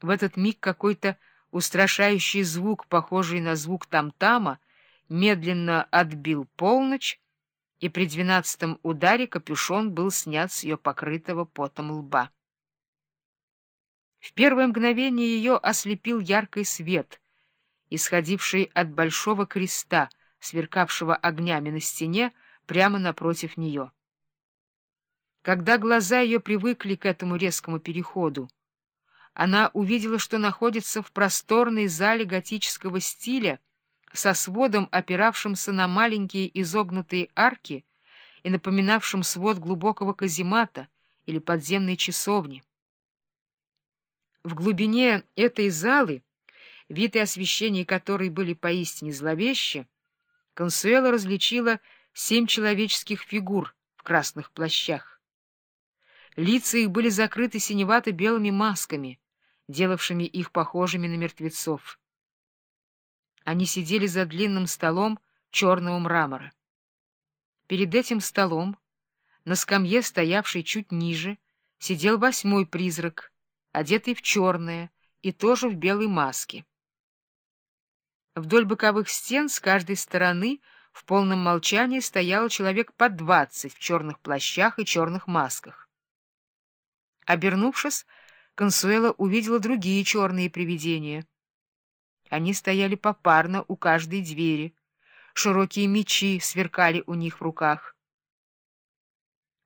В этот миг какой-то устрашающий звук, похожий на звук там-тама, медленно отбил полночь, и при двенадцатом ударе капюшон был снят с ее покрытого потом лба. В первое мгновение ее ослепил яркий свет, исходивший от большого креста, сверкавшего огнями на стене прямо напротив нее. Когда глаза ее привыкли к этому резкому переходу, она увидела, что находится в просторной зале готического стиля со сводом, опиравшимся на маленькие изогнутые арки и напоминавшим свод глубокого каземата или подземной часовни. В глубине этой залы, вид и освещение которой были поистине зловещи, Консуэла различила семь человеческих фигур в красных плащах. Лица их были закрыты синевато-белыми масками, делавшими их похожими на мертвецов. Они сидели за длинным столом черного мрамора. Перед этим столом, на скамье, стоявшей чуть ниже, сидел восьмой призрак, одетый в черное и тоже в белой маске. Вдоль боковых стен с каждой стороны в полном молчании стоял человек по двадцать в черных плащах и черных масках. Обернувшись, Консуэла увидела другие черные привидения. Они стояли попарно у каждой двери. Широкие мечи сверкали у них в руках.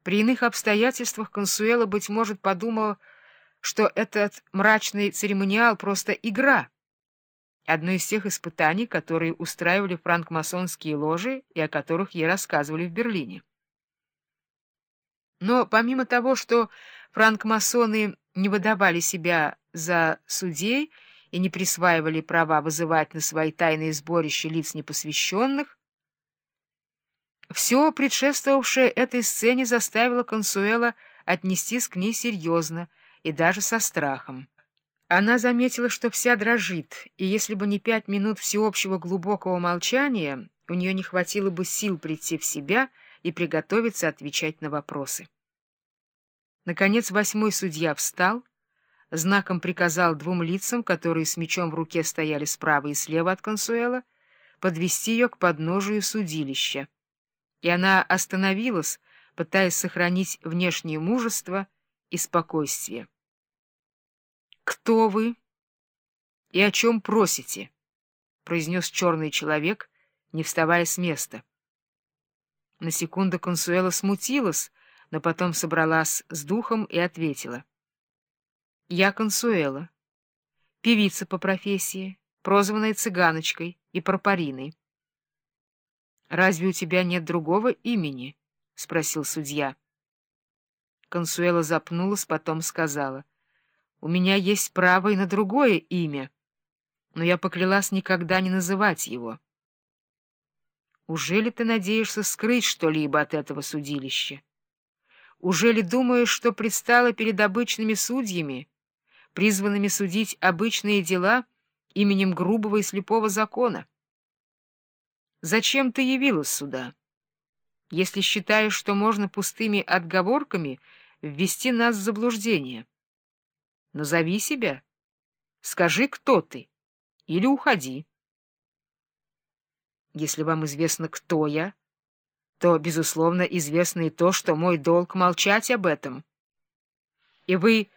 При иных обстоятельствах Консуэла, быть может, подумала, что этот мрачный церемониал — просто игра. Одно из тех испытаний, которые устраивали франкмасонские ложи и о которых ей рассказывали в Берлине. Но помимо того, что франкмасоны не выдавали себя за судей и не присваивали права вызывать на свои тайные сборища лиц непосвященных, все предшествовавшее этой сцене заставило Консуэла отнестись к ней серьезно — и даже со страхом. Она заметила, что вся дрожит, и если бы не пять минут всеобщего глубокого молчания, у нее не хватило бы сил прийти в себя и приготовиться отвечать на вопросы. Наконец восьмой судья встал, знаком приказал двум лицам, которые с мечом в руке стояли справа и слева от Консуэла, подвести ее к подножию судилища. И она остановилась, пытаясь сохранить внешнее мужество и спокойствие. «Кто вы и о чем просите?» — произнес черный человек, не вставая с места. На секунду Консуэла смутилась, но потом собралась с духом и ответила. «Я Консуэла, певица по профессии, прозванная цыганочкой и парпариной». «Разве у тебя нет другого имени?» — спросил судья. Консуэла запнулась, потом сказала — у меня есть право и на другое имя, но я поклялась никогда не называть его. Ужели ты надеешься скрыть что-либо от этого судилища? Ужели думаешь, что предстала перед обычными судьями, призванными судить обычные дела именем грубого и слепого закона? Зачем ты явилась сюда? Если считаешь, что можно пустыми отговорками ввести нас в заблуждение — Назови себя. Скажи, кто ты, или уходи. Если вам известно, кто я, то, безусловно, известно и то, что мой долг молчать об этом. И вы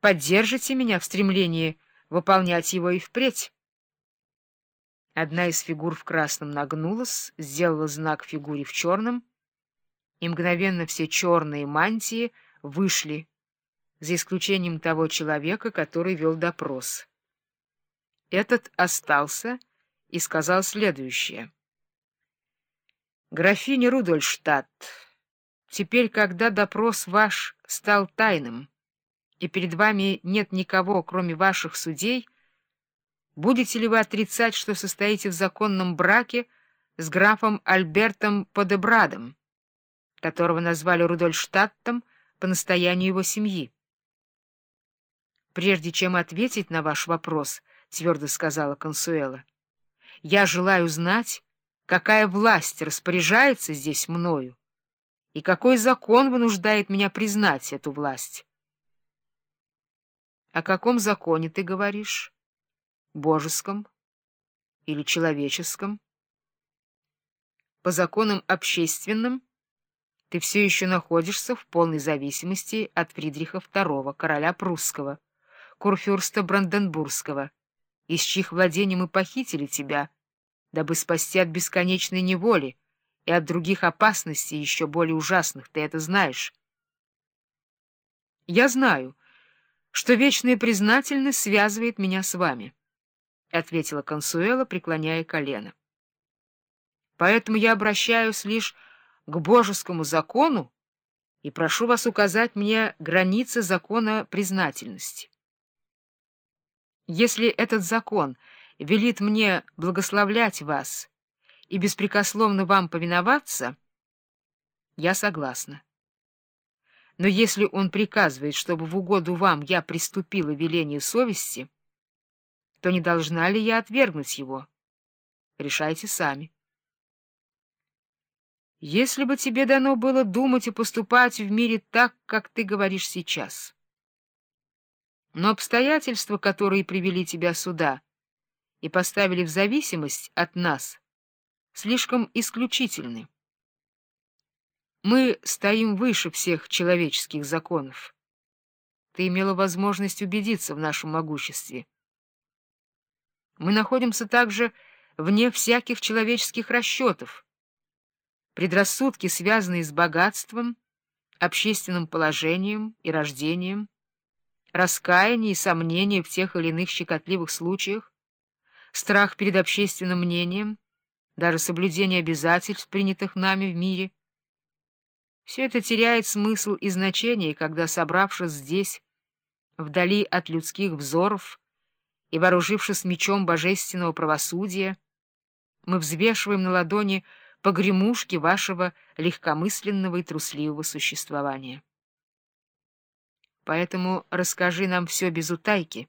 поддержите меня в стремлении выполнять его и впредь. Одна из фигур в красном нагнулась, сделала знак фигуре в черном, и мгновенно все черные мантии вышли за исключением того человека, который вел допрос. Этот остался и сказал следующее. «Графиня Рудольштадт, теперь, когда допрос ваш стал тайным, и перед вами нет никого, кроме ваших судей, будете ли вы отрицать, что состоите в законном браке с графом Альбертом Подебрадом, которого назвали Рудольштадтом по настоянию его семьи?» «Прежде чем ответить на ваш вопрос, — твердо сказала Консуэла, — я желаю знать, какая власть распоряжается здесь мною, и какой закон вынуждает меня признать эту власть». О каком законе ты говоришь? Божеском или человеческом? По законам общественным ты все еще находишься в полной зависимости от Фридриха II, короля прусского, курфюрста Бранденбургского, из чьих владений мы похитили тебя, дабы спасти от бесконечной неволи и от других опасностей еще более ужасных, ты это знаешь. Я знаю, что вечная признательность связывает меня с вами, — ответила Консуэла, преклоняя колено. Поэтому я обращаюсь лишь к божескому закону и прошу вас указать мне границы закона признательности. Если этот закон велит мне благословлять вас и беспрекословно вам повиноваться, я согласна. Но если он приказывает, чтобы в угоду вам я приступила велению совести, то не должна ли я отвергнуть его? Решайте сами. Если бы тебе дано было думать и поступать в мире так, как ты говоришь сейчас. Но обстоятельства, которые привели тебя сюда и поставили в зависимость от нас, слишком исключительны. Мы стоим выше всех человеческих законов. Ты имела возможность убедиться в нашем могуществе. Мы находимся также вне всяких человеческих расчетов, предрассудки, связанные с богатством, общественным положением и рождением, раскаяние и сомнения в тех или иных щекотливых случаях, страх перед общественным мнением, даже соблюдение обязательств, принятых нами в мире. Все это теряет смысл и значение, когда, собравшись здесь, вдали от людских взоров и вооружившись мечом божественного правосудия, мы взвешиваем на ладони погремушки вашего легкомысленного и трусливого существования. Поэтому расскажи нам все без утайки,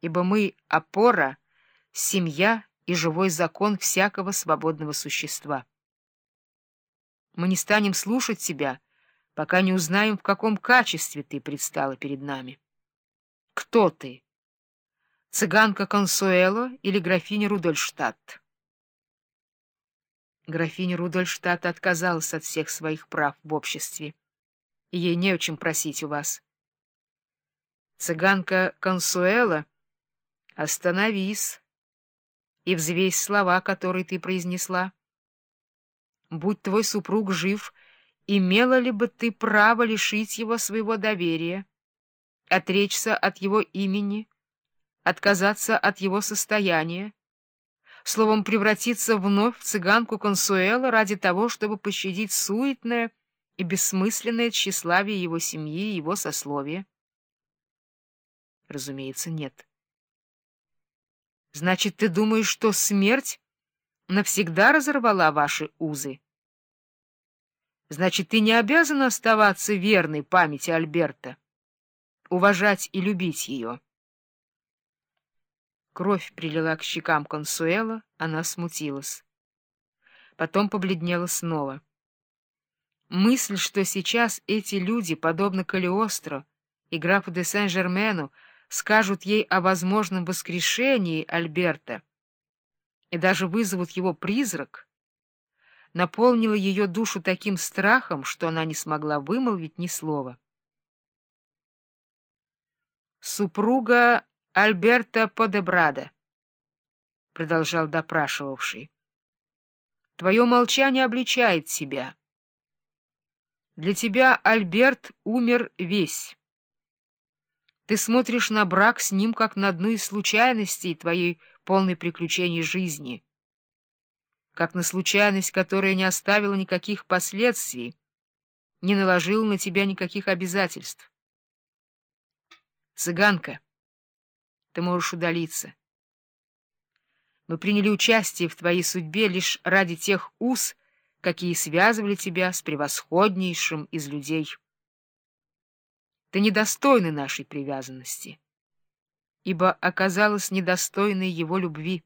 ибо мы — опора, семья и живой закон всякого свободного существа. Мы не станем слушать тебя, пока не узнаем, в каком качестве ты предстала перед нами. Кто ты? Цыганка Консуэло или графиня Рудольштадт? Графиня Рудольштадт отказалась от всех своих прав в обществе, ей не о чем просить у вас. Цыганка Консуэла, остановись и взвесь слова, которые ты произнесла. Будь твой супруг жив, имела ли бы ты право лишить его своего доверия, отречься от его имени, отказаться от его состояния, словом, превратиться вновь в цыганку Консуэла ради того, чтобы пощадить суетное и бессмысленное тщеславие его семьи и его сословия? Разумеется, нет. Значит, ты думаешь, что смерть навсегда разорвала ваши узы? Значит, ты не обязана оставаться верной памяти Альберта, уважать и любить ее. Кровь прилила к щекам Консуэла, она смутилась. Потом побледнела снова. Мысль, что сейчас эти люди, подобно Калиостро и графу де Сен-Жермену, скажут ей о возможном воскрешении Альберта и даже вызовут его призрак, наполнила ее душу таким страхом, что она не смогла вымолвить ни слова. Супруга Альберта Подебрада, — продолжал допрашивавший, — твое молчание обличает тебя. Для тебя Альберт умер весь. Ты смотришь на брак с ним, как на одну из случайностей твоей полной приключений жизни, как на случайность, которая не оставила никаких последствий, не наложила на тебя никаких обязательств. Цыганка — ты можешь удалиться. Мы приняли участие в твоей судьбе лишь ради тех уз, какие связывали тебя с превосходнейшим из людей. Ты недостойна нашей привязанности, ибо оказалась недостойной его любви.